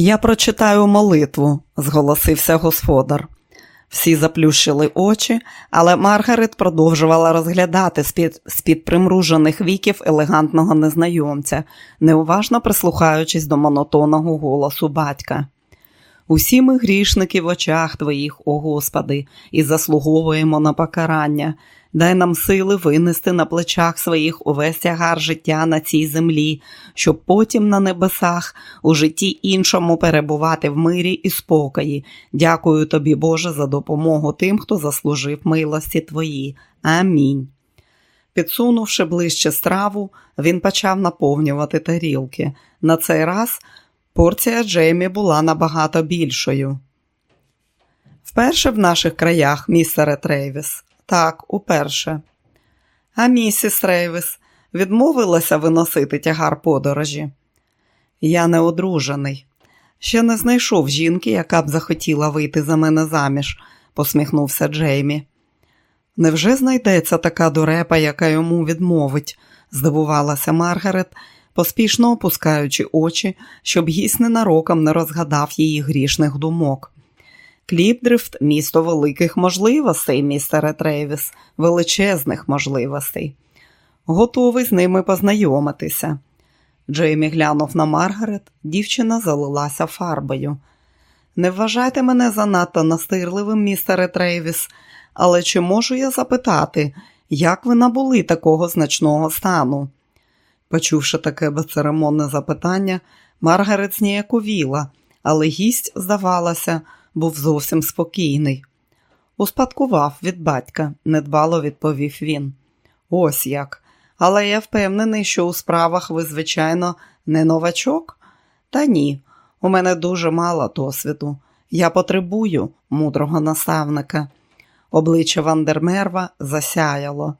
Я прочитаю молитву, зголосився господар. Всі заплющили очі, але Маргарет продовжувала розглядати з-під примружених віків елегантного незнайомця, неуважно прислухаючись до монотонного голосу батька. Усі ми грішники в очах твоїх, о Господи, і заслуговуємо на покарання. Дай нам сили винести на плечах своїх увесь тягар життя на цій землі, щоб потім на небесах у житті іншому перебувати в мирі і спокої. Дякую тобі, Боже, за допомогу тим, хто заслужив милості Твої. Амінь. Підсунувши ближче страву, він почав наповнювати тарілки. На цей раз порція Джеймі була набагато більшою. Вперше в наших краях, містере Трейвіс. Так, уперше. А місіс Рейвіс відмовилася виносити тягар подорожі. Я не одружений. Ще не знайшов жінки, яка б захотіла вийти за мене заміж, посміхнувся Джеймі. Невже знайдеться така дурепа, яка йому відмовить? здивувалася Маргарет, поспішно опускаючи очі, щоб гість ненароком не розгадав її грішних думок. Кліпдрифт місто великих можливостей, містере Трейвіс, величезних можливостей. Готовий з ними познайомитися. Джеймі глянув на Маргарет, дівчина залилася фарбою. Не вважайте мене занадто настирливим, містере Трейвіс, але чи можу я запитати, як ви набули такого значного стану? Почувши таке безцеремонне запитання, Маргарет зніяковіла, але гість, здавалося, був зовсім спокійний. Успадкував від батька, недбало відповів він. Ось як. Але я впевнений, що у справах ви, звичайно, не новачок? Та ні, у мене дуже мало досвіду. Я потребую мудрого наставника. Обличчя Вандермерва засяяло.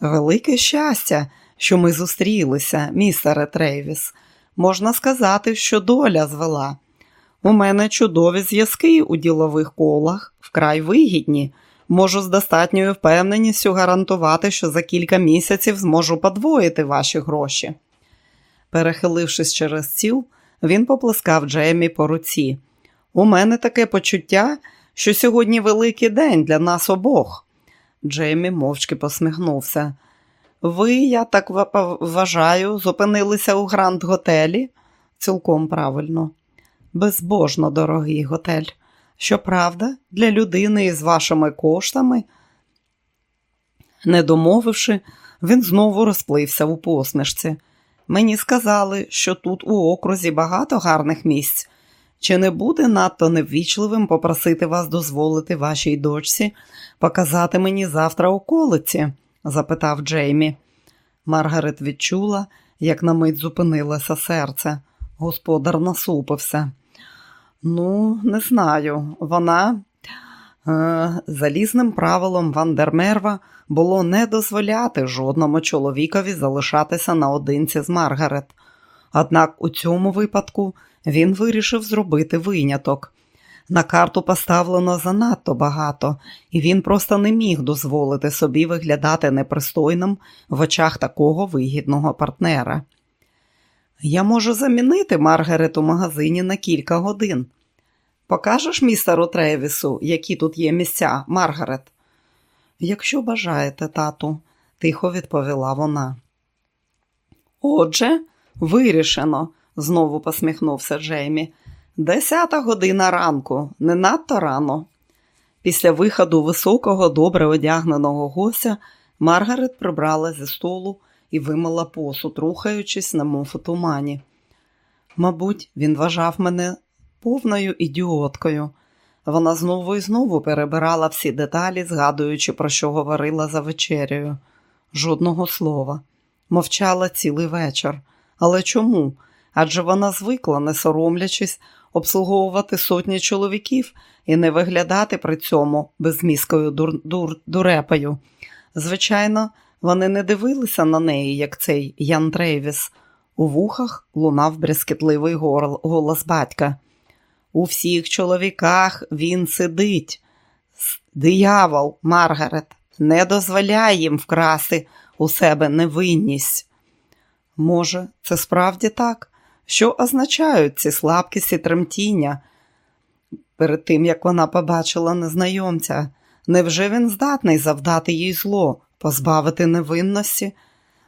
Велике щастя, що ми зустрілися, містере Трейвіс. Можна сказати, що доля звела. У мене чудові зв'язки у ділових колах, вкрай вигідні. Можу з достатньою впевненістю гарантувати, що за кілька місяців зможу подвоїти ваші гроші. Перехилившись через стіл, він поплескав Джеймі по руці. У мене таке почуття, що сьогодні великий день для нас обох. Джеймі мовчки посміхнувся. Ви, я так вважаю, зупинилися у гранд готелі? Цілком правильно безбожно дорогий готель. Щоправда, для людини із вашими коштами, не домовивши, він знову розплився у посмішці. Мені сказали, що тут у окрузі багато гарних місць. Чи не буде надто неввічливим попросити вас дозволити вашій дочці показати мені завтра околиці? запитав Джеймі. Маргарет відчула, як на мить зупинилося серце. Господар насупився. Ну, не знаю. Вона е, залізним правилом Вандермерва було не дозволяти жодному чоловікові залишатися наодинці з Маргарет. Однак у цьому випадку він вирішив зробити виняток. На карту поставлено занадто багато, і він просто не міг дозволити собі виглядати непристойним в очах такого вигідного партнера. Я можу замінити Маргарет у магазині на кілька годин. Покажеш містеру Тревісу, які тут є місця, Маргарет? Якщо бажаєте, тату, тихо відповіла вона. Отже, вирішено, знову посміхнувся Джеймі. Десята година ранку, не надто рано. Після виходу високого, добре одягненого гостя Маргарет прибрала зі столу і вимила посуд, рухаючись на мов у тумані. Мабуть, він вважав мене повною ідіоткою. Вона знову і знову перебирала всі деталі, згадуючи, про що говорила за вечерею. Жодного слова. Мовчала цілий вечір. Але чому? Адже вона звикла, не соромлячись, обслуговувати сотні чоловіків і не виглядати при цьому безміскою дур, дур, дурепою. Звичайно, вони не дивилися на неї, як цей Ян Трейвіс. У вухах лунав брязкітливий голос батька. У всіх чоловіках він сидить. Диявол, Маргарет, не дозволяй їм вкрасти у себе невинність. Може, це справді так, Що означають ці слабкість і тремтіння? Перед тим, як вона побачила незнайомця, невже він здатний завдати їй зло, позбавити невинності?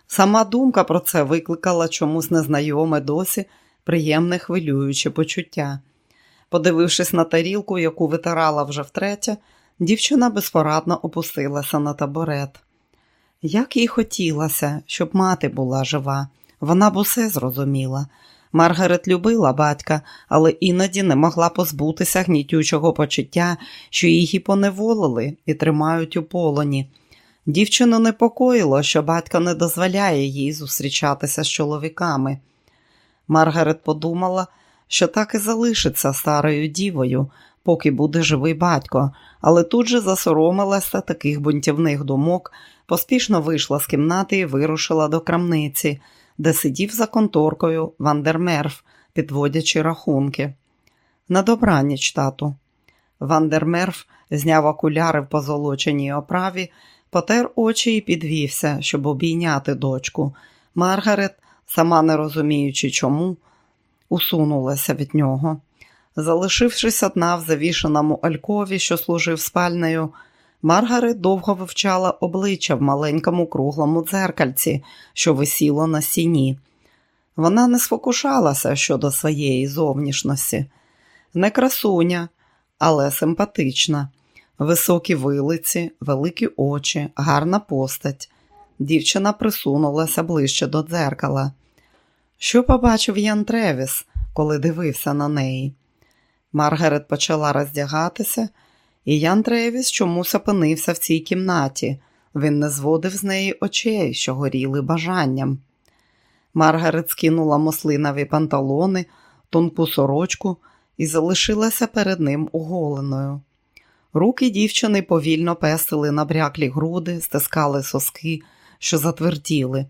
Сама думка про це викликала чомусь незнайоме досі приємне хвилююче почуття. Подивившись на тарілку, яку витирала вже втретє, дівчина безпорадно опустилася на табурет. Як їй хотілося, щоб мати була жива, вона б усе зрозуміла. Маргарет любила батька, але іноді не могла позбутися гнітючого почуття, що її поневолили і тримають у полоні. Дівчину непокоїло, що батько не дозволяє їй зустрічатися з чоловіками. Маргарет подумала, що так і залишиться старою дівою, поки буде живий батько, але тут же засоромилася таких бунтівних думок, поспішно вийшла з кімнати і вирушила до крамниці, де сидів за конторкою Вандермерф, підводячи рахунки. На добраніч, тату. Вандермерф зняв окуляри в позолоченій оправі, потер очі і підвівся, щоб обійняти дочку. Маргарет, сама не розуміючи чому, усунулася від нього. Залишившись одна в завішеному алькові, що служив спальнею, Маргарет довго вивчала обличчя в маленькому круглому дзеркальці, що висіло на стіні. Вона не спокушалася щодо своєї зовнішності. Не красуня, але симпатична, високі вилиці, великі очі, гарна постать. Дівчина присунулася ближче до дзеркала. Що побачив Ян Тревіс, коли дивився на неї? Маргарет почала роздягатися, і Ян Тревіс чомусь опинився в цій кімнаті. Він не зводив з неї очей, що горіли бажанням. Маргарет скинула мослинові панталони, тонку сорочку і залишилася перед ним оголеною. Руки дівчини повільно пестили набряклі груди, стискали соски, що затверділи.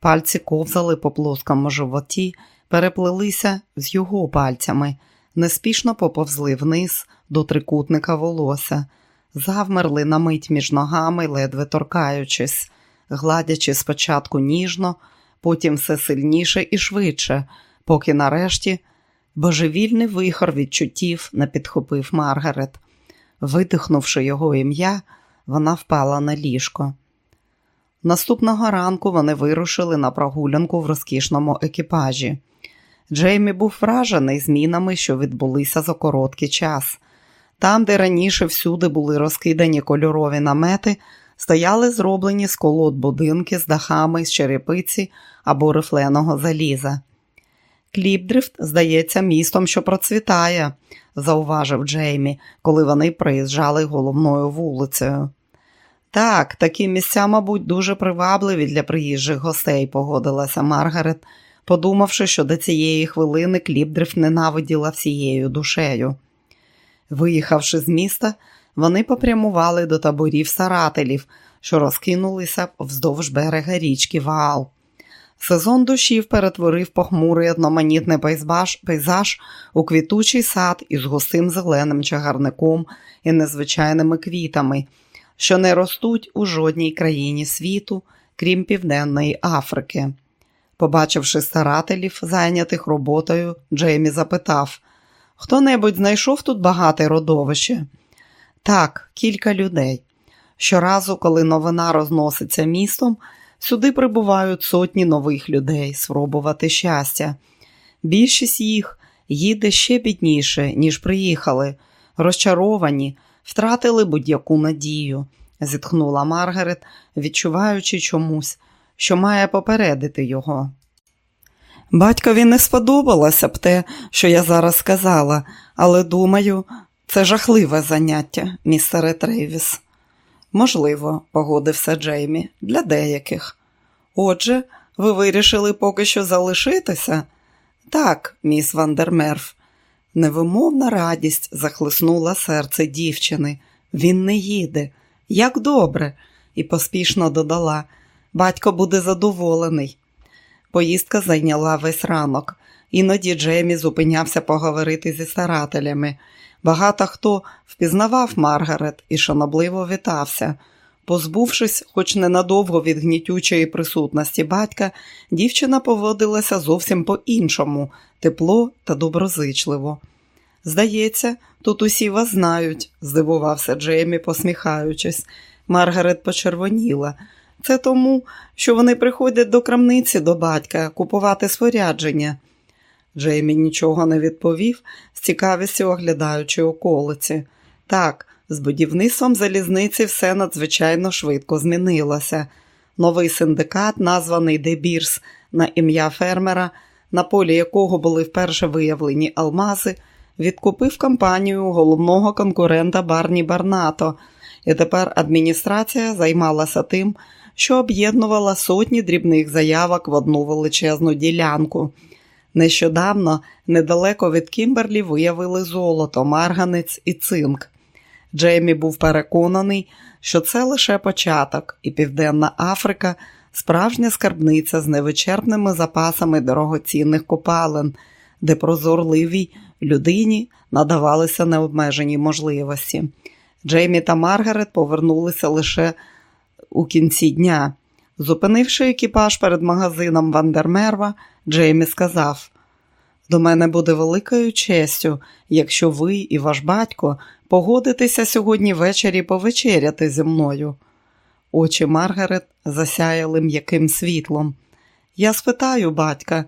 Пальці ковзали по плоскому животі, переплелися з його пальцями, неспішно поповзли вниз до трикутника волосся, завмерли на мить між ногами, ледве торкаючись, гладячи спочатку ніжно, потім все сильніше і швидше, поки нарешті божевільний вихор відчуттів не підхопив Маргарет. Видихнувши його ім'я, вона впала на ліжко. Наступного ранку вони вирушили на прогулянку в розкішному екіпажі. Джеймі був вражений змінами, що відбулися за короткий час. Там, де раніше всюди були розкидані кольорові намети, стояли зроблені з колод будинки з дахами з черепиці або рифленого заліза. Кліпдрифт, здається, містом, що процвітає, зауважив Джеймі, коли вони приїжджали головною вулицею. Так, такі місця, мабуть, дуже привабливі для приїжджих гостей, погодилася Маргарет, подумавши, що до цієї хвилини Кліпдрифт ненавиділа всією душею. Виїхавши з міста, вони попрямували до таборів старателів, що розкинулися вздовж берега річки Ваал. Сезон дощів перетворив похмурий одноманітний пейзаж, пейзаж у квітучий сад із густим зеленим чагарником і незвичайними квітами, що не ростуть у жодній країні світу, крім Південної Африки. Побачивши старателів, зайнятих роботою, Джеймі запитав хто небудь знайшов тут багате родовище? Так, кілька людей. Щоразу, коли новина розноситься містом, сюди прибувають сотні нових людей спробувати щастя. Більшість їх їде ще бідніше, ніж приїхали, розчаровані, втратили будь-яку надію, зітхнула Маргарет, відчуваючи чомусь, що має попередити його. Батькові не сподобалося б те, що я зараз сказала, але думаю, це жахливе заняття, містере Трейвіс. Можливо, погодився Джеймі, для деяких. Отже, ви вирішили поки що залишитися? Так, міс Вандермерф. Невимовна радість захлиснула серце дівчини. Він не їде. Як добре, і поспішно додала. Батько буде задоволений. Поїздка зайняла весь ранок. Іноді Джеймі зупинявся поговорити зі старателями. Багато хто впізнавав Маргарет і шанобливо вітався. Позбувшись, хоч ненадовго від гнітючої присутності батька, дівчина поводилася зовсім по-іншому, тепло та доброзичливо. Здається, тут усі вас знають, здивувався Джеймі, посміхаючись. Маргарет почервоніла. Це тому, що вони приходять до крамниці до батька купувати спорядження. Джеймі нічого не відповів, з цікавістю оглядаючи околиці. Так, з будівництвом залізниці все надзвичайно швидко змінилося. Новий синдикат, названий Дебірс на ім'я фермера, на полі якого були вперше виявлені алмази, відкупив компанію головного конкурента Барні Барнато, і тепер адміністрація займалася тим, що об'єднувала сотні дрібних заявок в одну величезну ділянку. Нещодавно недалеко від Кімберлі виявили золото, марганець і цинк. Джеймі був переконаний, що це лише початок, і Південна Африка справжня скарбниця з невичерпними запасами дорогоцінних копалин, де прозорливій людині надавалися необмежені можливості. Джеймі та Маргарет повернулися лише у кінці дня. Зупинивши екіпаж перед магазином Вандермерва, Джеймі сказав: До мене буде великою честю, якщо ви і ваш батько погодитеся сьогодні ввечері повечеряти зі мною. Очі Маргарет засяяли м'яким світлом. Я спитаю батька,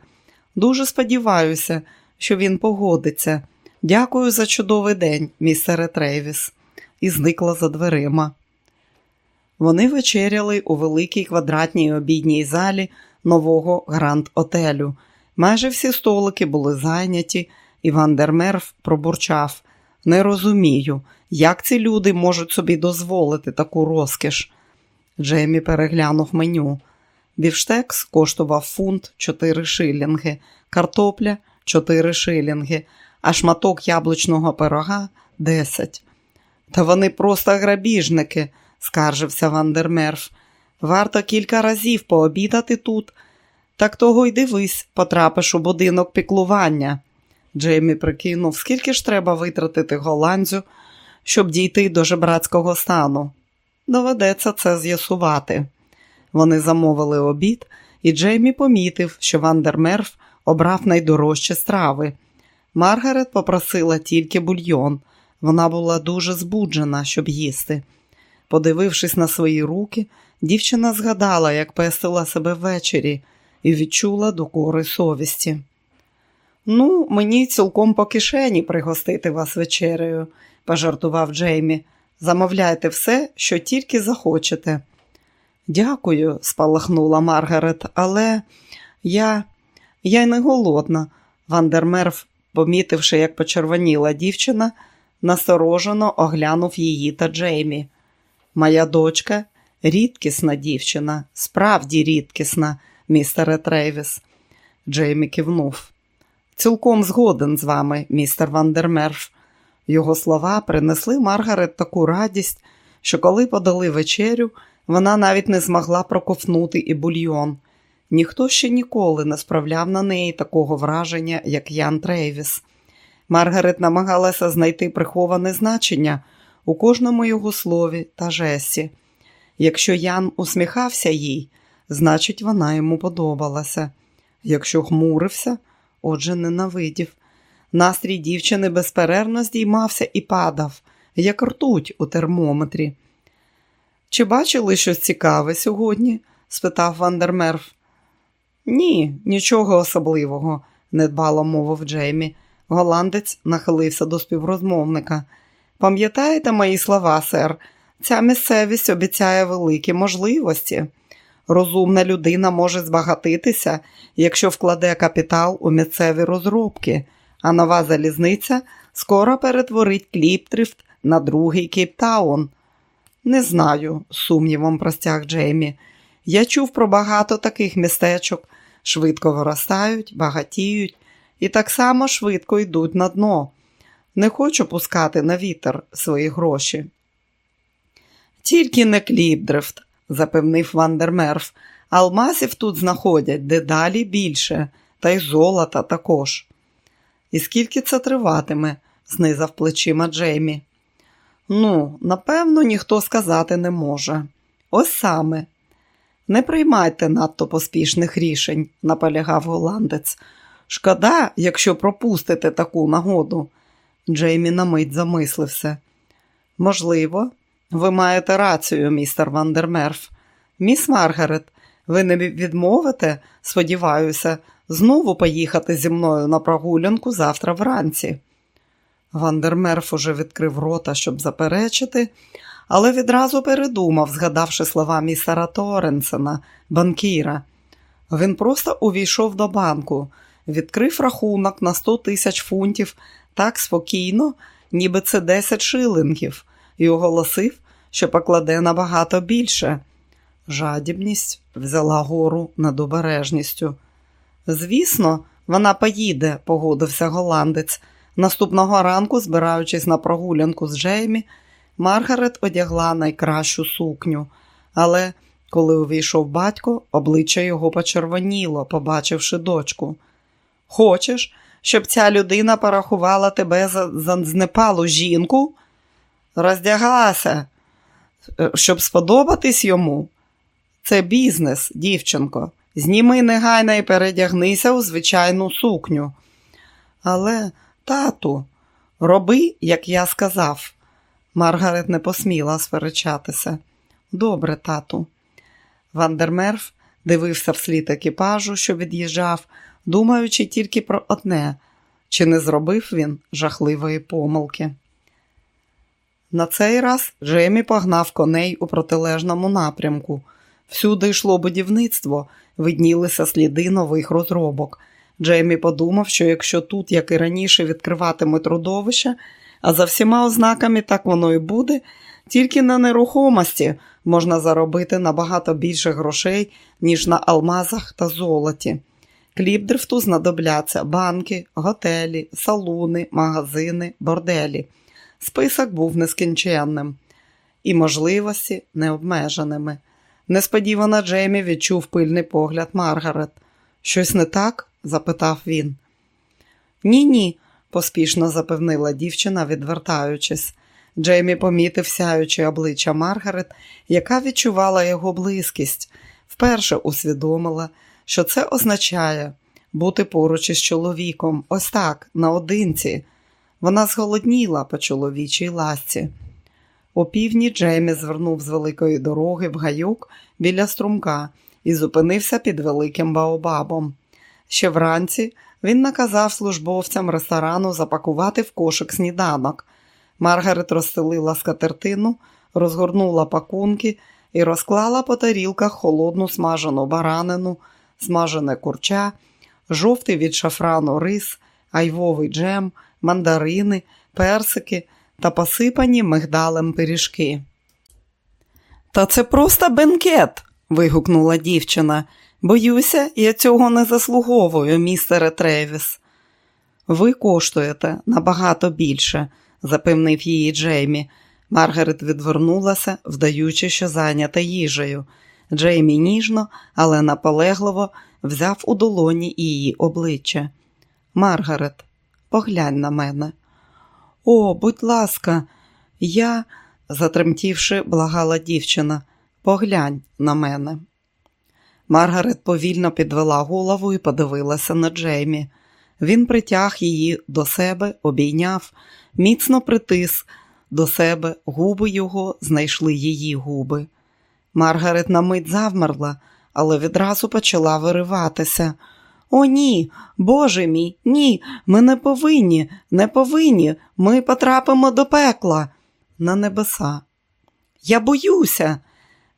дуже сподіваюся, що він погодиться. Дякую за чудовий день, містере Трейвіс, і зникла за дверима. Вони вечеряли у великій квадратній обідній залі нового гранд-отелю. Майже всі столики були зайняті, і Вандермерф пробурчав. Не розумію, як ці люди можуть собі дозволити таку розкіш. Джеймі переглянув меню. Бівштекс коштував фунт 4 шилінги, картопля 4 шилінги, а шматок яблучного пирога 10. Та вони просто грабіжники, скаржився Вандермерф. Варто кілька разів пообідати тут. Так того й дивись, потрапиш у будинок піклування. Джеймі прикинув, скільки ж треба витратити голландзю, щоб дійти до жебрацького стану. Доведеться це з'ясувати. Вони замовили обід, і Джеймі помітив, що Вандермерф обрав найдорожчі страви. Маргарет попросила тільки бульйон. Вона була дуже збуджена, щоб їсти. Подивившись на свої руки, дівчина згадала, як пестила себе ввечері, і відчула докори совісті. Ну, мені цілком по кишені пригостити вас вечерею, пожартував Джеймі. Замовляйте все, що тільки захочете. Дякую, спалахнула Маргарет, але я я й не голодна. Вандермерф, помітивши, як почервоніла дівчина, насторожено оглянув її та Джеймі. Моя дочка рідкісна дівчина, справді рідкісна, містере Трейвіс. Джеймі кивнув. Цілком згоден з вами, містер Вандермерф. Його слова принесли Маргарет таку радість, що коли подали вечерю, вона навіть не змогла проковтнути і бульйон. Ніхто ще ніколи не справляв на неї такого враження, як Ян Трейвіс. Маргарет намагалася знайти приховане значення у кожному його слові та жесті. Якщо Ян усміхався їй, значить, вона йому подобалася. Якщо хмурився, отже, ненавидів. Настрій дівчини безперервно здіймався і падав, як ртуть у термометрі. Чи бачили щось цікаве сьогодні? спитав Вандермерф. Ні, нічого особливого, недбало мовив Джеймі. Голландець нахилився до співрозмовника. Пам'ятаєте мої слова, сер? Ця місцевість обіцяє великі можливості. Розумна людина може збагатитися, якщо вкладе капітал у місцеві розробки, а нова залізниця скоро перетворить Кліптрифт на другий Кейптаун. Не знаю, сумнівом простяг Джеймі. Я чув про багато таких містечок, швидко виростають, багатіють і так само швидко йдуть на дно. Не хочу пускати на вітер свої гроші. Тільки не кліпдрифт, запевнив Вандермерф. Алмазів тут знаходять дедалі більше, та й золота також. І скільки це триватиме? знизав плечима Джеймі. Ну, напевно, ніхто сказати не може. ось саме. Не приймайте надто поспішних рішень, наполягав голландець. Шкода, якщо пропустите таку нагоду. Джеймі на мить замислився. Можливо, ви маєте рацію, містер Вандермерф. Міс Маргарет, ви не відмовите, сподіваюся, знову поїхати зі мною на прогулянку завтра вранці. Вандермерф уже відкрив рота, щоб заперечити, але відразу передумав, згадавши слова містера Торенсена, банкіра. Він просто увійшов до банку, відкрив рахунок на 100 тисяч фунтів так спокійно, ніби це 10 шилингів, і оголосив, що покладе набагато більше. Жадібність взяла гору над обережністю. Звісно, вона поїде, погодився голландець. Наступного ранку, збираючись на прогулянку з Джеймі, Маргарет одягла найкращу сукню, але коли увійшов батько, обличчя його почервоніло, побачивши дочку. Хочеш, щоб ця людина порахувала тебе за, знепалу жінку? Роздягалася, е, щоб сподобатись йому. Це бізнес, дівчинко. Зніми негайно і передягнися у звичайну сукню. Але, тату, роби, як я сказав. Маргарет не посміла сперечатися. Добре, тату. Вандермерф дивився вслід екіпажу, що від'їжджав, думаючи тільки про одне, чи не зробив він жахливої помилки. На цей раз Джеймі погнав коней у протилежному напрямку. Всюди йшло будівництво, виднілися сліди нових розробок. Джеймі подумав, що якщо тут, як і раніше, відкриватимуть родовище, а за всіма ознаками так воно і буде, тільки на нерухомості можна заробити набагато більше грошей, ніж на алмазах та золоті. Кліпдрифту знадобляться банки, готелі, салуни, магазини, борделі. Список був нескінченним і можливості необмеженими. Несподівано Джеймі відчув пильний погляд Маргарет. Щось не так? запитав він. Ні, ні, поспішно запевнила дівчина, відвертаючись. Джеймі помітив сяюче обличчя Маргарет, яка відчувала його близькість, вперше усвідомила, що це означає бути поруч із чоловіком, ось так, наодинці. Вона зголодніла по чоловічій ласці. О півдні Джеймі звернув з великої дороги в гаюк біля струмка і зупинився під великим баобабом. Ще вранці він наказав службовцям ресторану запакувати в кошик сніданок. Маргарет розстелила скатертину, розгорнула пакунки і розклала по тарілках холодну смажену баранину, смажене курча, жовтий від шафрану рис, айвовий джем, мандарини, персики та посипані мигдалем пиріжки. Та це просто бенкет. вигукнула дівчина. Боюся, я цього не заслуговую, містере Тревіс. Ви коштуєте набагато більше, запевнив її Джеймі. Маргарет відвернулася, вдаючи, що зайнята їжею. Джеймі ніжно, але наполегливо взяв у долоні її обличчя. Маргарет, поглянь на мене. О, будь ласка, я, затремтівши, благала дівчина, поглянь на мене. Маргарет повільно підвела голову і подивилася на Джеймі. Він притяг її до себе, обійняв, міцно притис до себе, губи його знайшли її губи. Маргарет на мить завмерла, але відразу почала вириватися. О, ні, Боже мій, ні, ми не повинні, не повинні, ми потрапимо до пекла на небеса. Я боюся.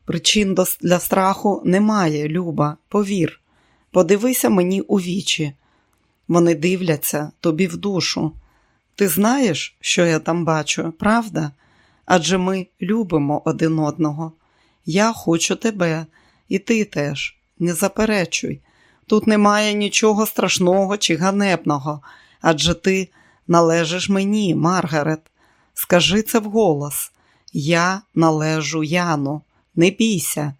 Причин для страху немає, Люба, повір. Подивися мені у вічі. Вони дивляться тобі в душу. Ти знаєш, що я там бачу, правда? Адже ми любимо один одного. Я хочу тебе, і ти теж. Не заперечуй. Тут немає нічого страшного чи ганебного, адже ти належиш мені, Маргарет. Скажи це вголос. Я належу Яну. Не бійся.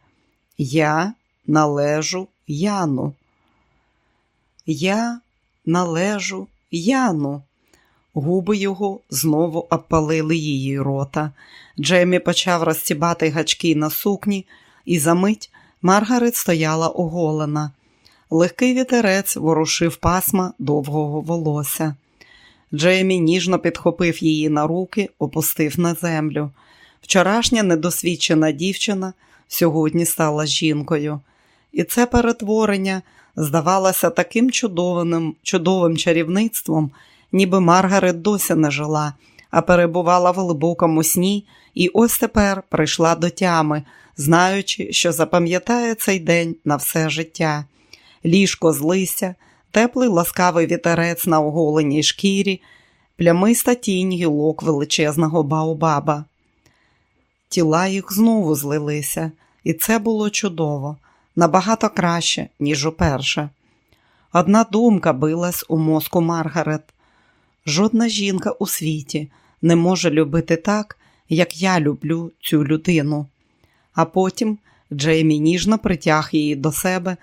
Я належу Яну. Я належу Яну. Губи його знову обпалили її рота. Джемі почав розтібати гачки на сукні, і за мить Маргарет стояла оголена. Легкий вітерець ворушив пасма довгого волосся. Джеймі ніжно підхопив її на руки, опустив на землю. Вчорашня недосвідчена дівчина сьогодні стала жінкою, і це перетворення здавалося таким чудовим, чудовим чарівництвом, ніби Маргарет досі не жила, а перебувала в глибокому сні, і ось тепер прийшла до тями, знаючи, що запам'ятає цей день на все життя. Ліжко з листя, теплий ласкавий вітерець на оголеній шкірі, плямиста тінь гілок величезного баобаба. Тіла їх знову злилися, і це було чудово, набагато краще, ніж уперше. Одна думка билась у мозку Маргарет. Жодна жінка у світі не може любити так, як я люблю цю людину. А потім Джеймі ніжно притяг її до себе,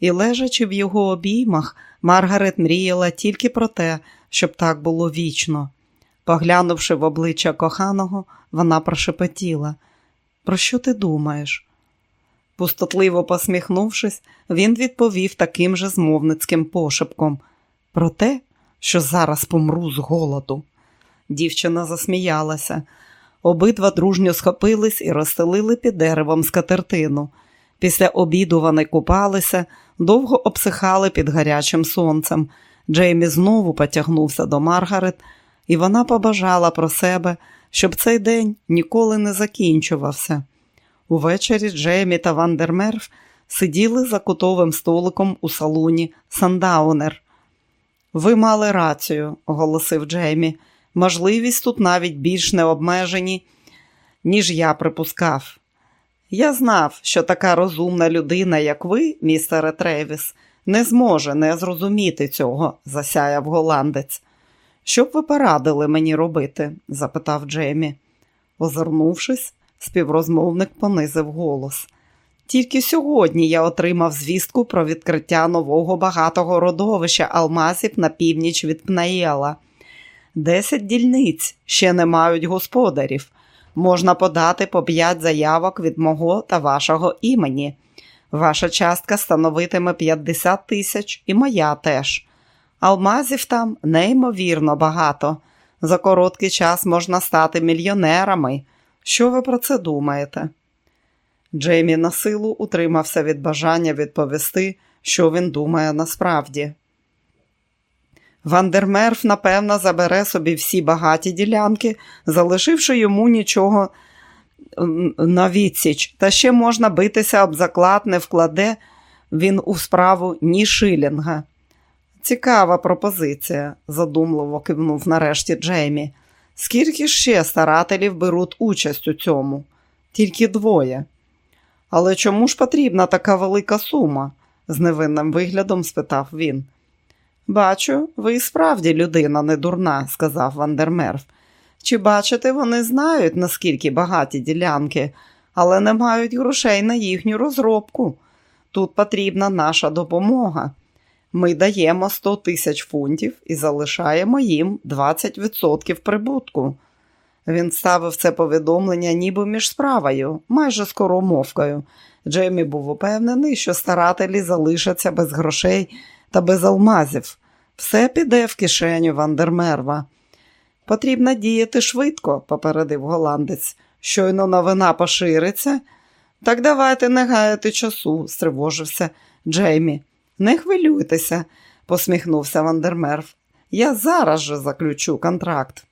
і, лежачи в його обіймах, Маргарет мріяла тільки про те, щоб так було вічно. Поглянувши в обличчя коханого, вона прошепотіла. Про що ти думаєш? Пустотливо посміхнувшись, він відповів таким же змовницьким пошепком про те, що зараз помру з голоду. Дівчина засміялася. Обидва дружньо схопились і розстелили під деревом скатертину. Після обіду вони купалися, довго обсихали під гарячим сонцем. Джеймі знову потягнувся до Маргарет, і вона побажала про себе, щоб цей день ніколи не закінчувався. Увечері Джеймі та Вандермерф сиділи за кутовим столиком у салуні Сандаунер. Ви мали рацію, оголосив Джеймі. Можливість тут навіть більш не обмежені, ніж я припускав. Я знав, що така розумна людина, як ви, містере Тревіс, не зможе не зрозуміти цього, засяяв голландець. Що б ви порадили мені робити? запитав Джеймі. Озирнувшись, співрозмовник понизив голос. Тільки сьогодні я отримав звістку про відкриття нового багатого родовища алмазів на північ від Пнаєла. Десять дільниць ще не мають господарів. Можна подати по п'ять заявок від мого та вашого імені. Ваша частка становитиме 50 тисяч і моя теж. Алмазів там неймовірно багато. За короткий час можна стати мільйонерами. Що ви про це думаєте? Джеймі на силу утримався від бажання відповісти, що він думає насправді. Вандермерф, напевно, забере собі всі багаті ділянки, залишивши йому нічого на відсіч, та ще можна битися об заклад, не вкладе він у справу ні шилінга. Цікава пропозиція, задумливо кивнув нарешті Джеймі. Скільки ще старателів беруть участь у цьому? Тільки двоє. Але чому ж потрібна така велика сума? з невинним виглядом спитав він. Бачу, ви і справді людина не дурна, сказав Вандермерф. Чи бачите, вони знають, наскільки багаті ділянки, але не мають грошей на їхню розробку. Тут потрібна наша допомога. Ми даємо 100 тисяч фунтів і залишаємо їм 20% прибутку. Він ставив це повідомлення ніби між справою, майже скоромовкою. Джеймі був упевнений, що старателі залишаться без грошей та без алмазів. Все піде в кишеню Вандермерва. Потрібно діяти швидко, попередив голландець. Щойно новина пошириться. Так давайте не гаяти часу, стривожився Джеймі. Не хвилюйтеся, посміхнувся Вандермерв. Я зараз же заключу контракт.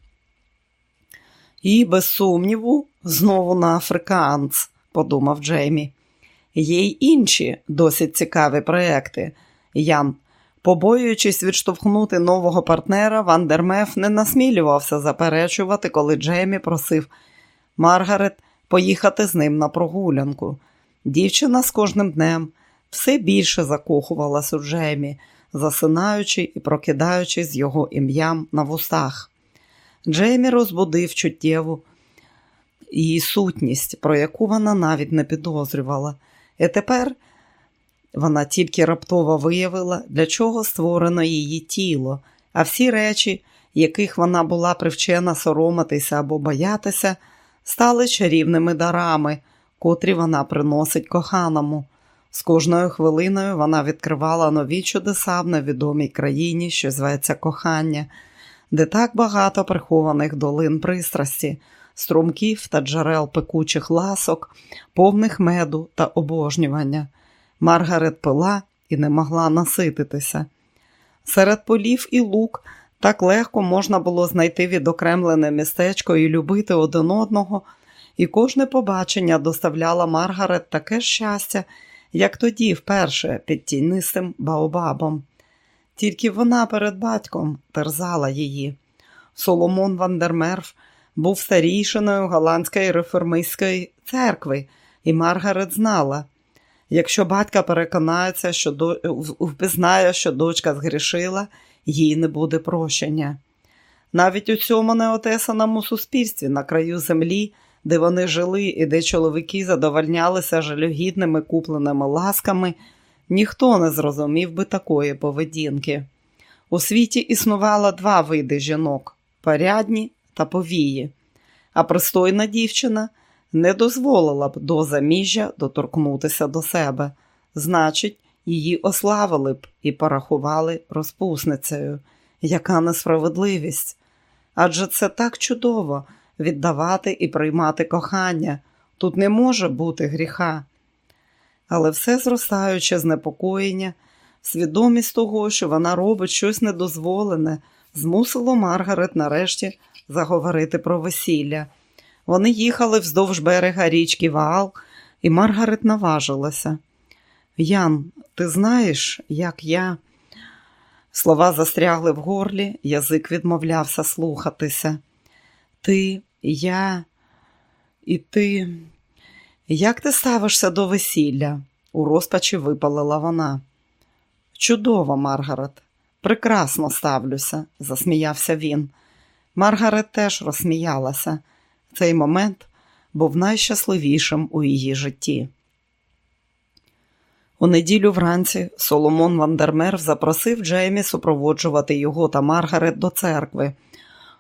І, без сумніву, знову на африканц, подумав Джеймі. Є й інші досить цікаві проекти. Ян, побоюючись відштовхнути нового партнера, Вандермеф не насмілювався заперечувати, коли Джеймі просив Маргарет поїхати з ним на прогулянку. Дівчина з кожним днем все більше закохувалась у Джеймі, засинаючи і прокидаючись з його ім'ям на вустах. Джеймі розбудив чуттєву її сутність, про яку вона навіть не підозрювала. І тепер вона тільки раптово виявила, для чого створено її тіло, а всі речі, яких вона була привчена соромитися або боятися, стали чарівними дарами, котрі вона приносить коханому. З кожною хвилиною вона відкривала нові чудеса в невідомій країні, що зветься кохання, де так багато прихованих долин пристрасті, струмків та джерел пекучих ласок, повних меду та обожнювання. Маргарет пила і не могла насититися. Серед полів і лук так легко можна було знайти відокремлене містечко і любити один одного, і кожне побачення доставляло Маргарет таке щастя, як тоді, вперше, під тінистим Баобабом. Тільки вона перед батьком терзала її. Соломон Вандермерф був старійшиною голландської реформистської церкви, і Маргарет знала, якщо батька переконається, що до... впізнає, що дочка згрішила, їй не буде прощення. Навіть у цьому неотесаному суспільстві на краю землі, де вони жили і де чоловіки задовольнялися жалюгідними купленими ласками, ніхто не зрозумів би такої поведінки. У світі існувало два види жінок порядні та повії, а пристойна дівчина не дозволила б до заміжжя доторкнутися до себе. Значить, її ославили б і порахували розпусницею. Яка несправедливість? Адже це так чудово віддавати і приймати кохання. Тут не може бути гріха. Але все зростаюче знепокоєння, свідомість того, що вона робить щось недозволене, змусило Маргарет нарешті заговорити про весілля. Вони їхали вздовж берега річки Ваал, і Маргарет наважилася. Ян, ти знаєш, як я. Слова застрягли в горлі, язик відмовлявся слухатися. Ти, я і ти. Як ти ставишся до весілля? у розпачі випалила вона. Чудово, Маргарет, прекрасно ставлюся, засміявся він. Маргарет теж розсміялася. Цей момент був найщасливішим у її житті. У неділю вранці Соломон Вандермерв запросив Джеймі супроводжувати його та Маргарет до церкви.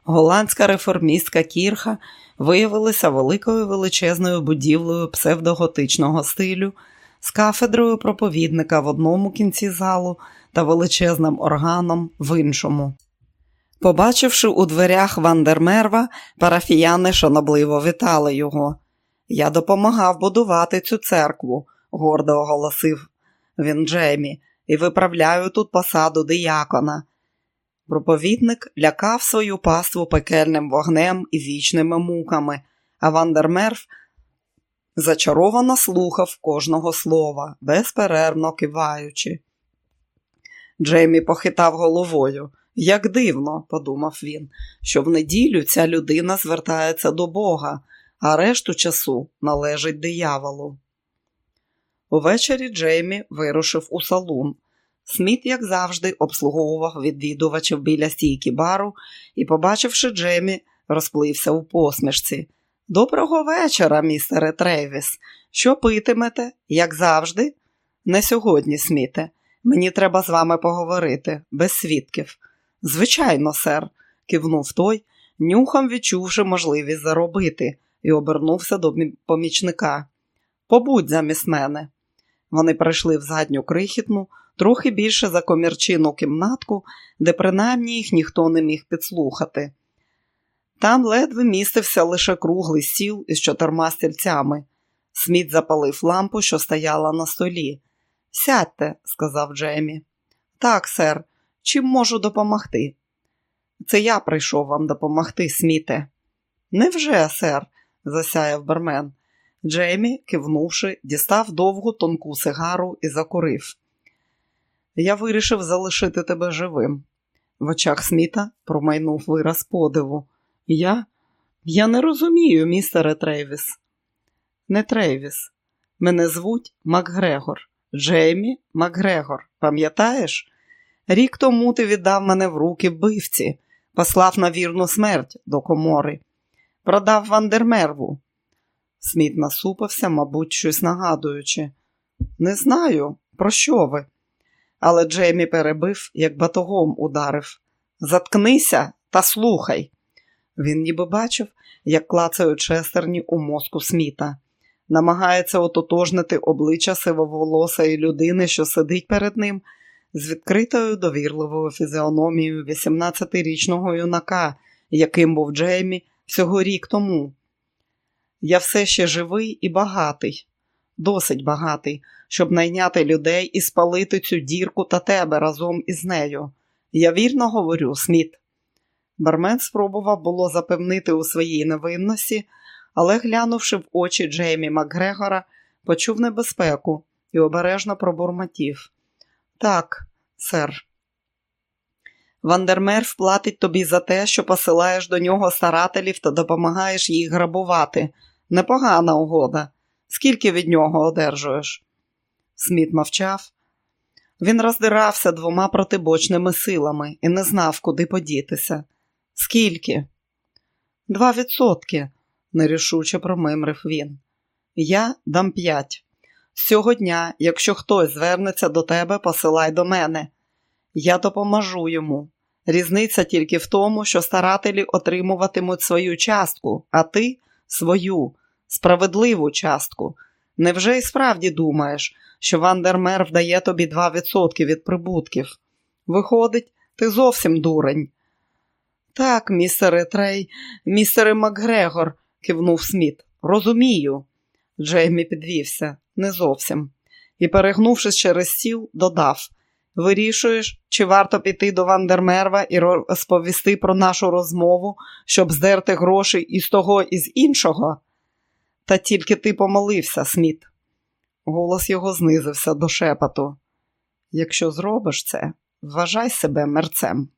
Голландська реформістка Кірха виявилася великою величезною будівлею псевдоготичного стилю з кафедрою проповідника в одному кінці залу та величезним органом в іншому. Побачивши у дверях Вандермерва, парафіяни шанобливо вітали його. Я допомагав будувати цю церкву, гордо оголосив він Джеймі, і виправляю тут посаду диякона. Проповідник лякав свою паству пекельним вогнем і вічними муками, а Вандермерв зачаровано слухав кожного слова, безперервно киваючи. Джеймі похитав головою. Як дивно, подумав він, що в неділю ця людина звертається до Бога, а решту часу належить дияволу. Увечері Джеймі вирушив у салун. Сміт, як завжди, обслуговував відвідувачів біля стійки бару і, побачивши Джеймі, розплився у посмішці. Доброго вечора, містере Трейвіс. Що питимете, як завжди? Не сьогодні, Сміте. Мені треба з вами поговорити, без свідків. Звичайно, сер, кивнув той, нюхом відчувши можливість заробити, і обернувся до помічника. Побудь замість мене. Вони прийшли в задню крихітну, трохи більше за комірчину кімнатку, де принаймні їх ніхто не міг підслухати. Там ледве містився лише круглий стіл із чотирма стільцями. Сміт запалив лампу, що стояла на столі. Сядьте, сказав Джемі. Так, сер, чим можу допомогти? Це я прийшов вам допомогти, Сміте. Невже, сер? засяяв Бермен. Джеймі, кивнувши, дістав довгу тонку сигару і закурив. Я вирішив залишити тебе живим. В очах Сміта промайнув вираз подиву. Я Я не розумію, містере Трейвіс. Не Трейвіс. Мене звуть Макгрегор. Джеймі Макгрегор. Пам'ятаєш? Рік тому ти віддав мене в руки вбивці, послав на вірну смерть до комори, продав Вандермерву. Сміт насупився, мабуть, щось нагадуючи. Не знаю, про що ви? Але Джеймі перебив, як батогом ударив. Заткнися та слухай. Він ніби бачив, як клацають шестерні у мозку Сміта. намагається ототожнити обличчя сивоволосої людини, що сидить перед ним, з відкритою довірливою фізіономією 18-річного юнака, яким був Джеймі всього рік тому. Я все ще живий і багатий, досить багатий, щоб найняти людей і спалити цю дірку та тебе разом із нею. Я вірно говорю, Сміт. Бармен спробував було запевнити у своїй невинності, але, глянувши в очі Джеймі Макгрегора, почув небезпеку і обережно пробурмотів. Так, сер. Вандермер вплатить тобі за те, що посилаєш до нього старателів та допомагаєш їх грабувати. Непогана угода. Скільки від нього одержуєш? Сміт мовчав. Він роздирався двома протибочними силами і не знав, куди подітися. Скільки? Два відсотки, нерішуче промимрив він. Я дам п'ять. Цього дня, якщо хтось звернеться до тебе, посилай до мене. Я допоможу йому. Різниця тільки в тому, що старателі отримуватимуть свою частку, а ти свою, справедливу частку. Невже й справді думаєш, що Вандермер вдає тобі 2% від прибутків? Виходить, ти зовсім дурень. Так, містере Трей, містере Макгрегор, кивнув Сміт. Розумію. Джеймі підвівся, не зовсім. І, перегнувшись через стіл, додав Вирішуєш, чи варто піти до Вандермерва і розповісти про нашу розмову, щоб здерти гроші із того і з іншого? Та тільки ти помолився, Сміт. Голос його знизився до шепоту. Якщо зробиш це, вважай себе мерцем.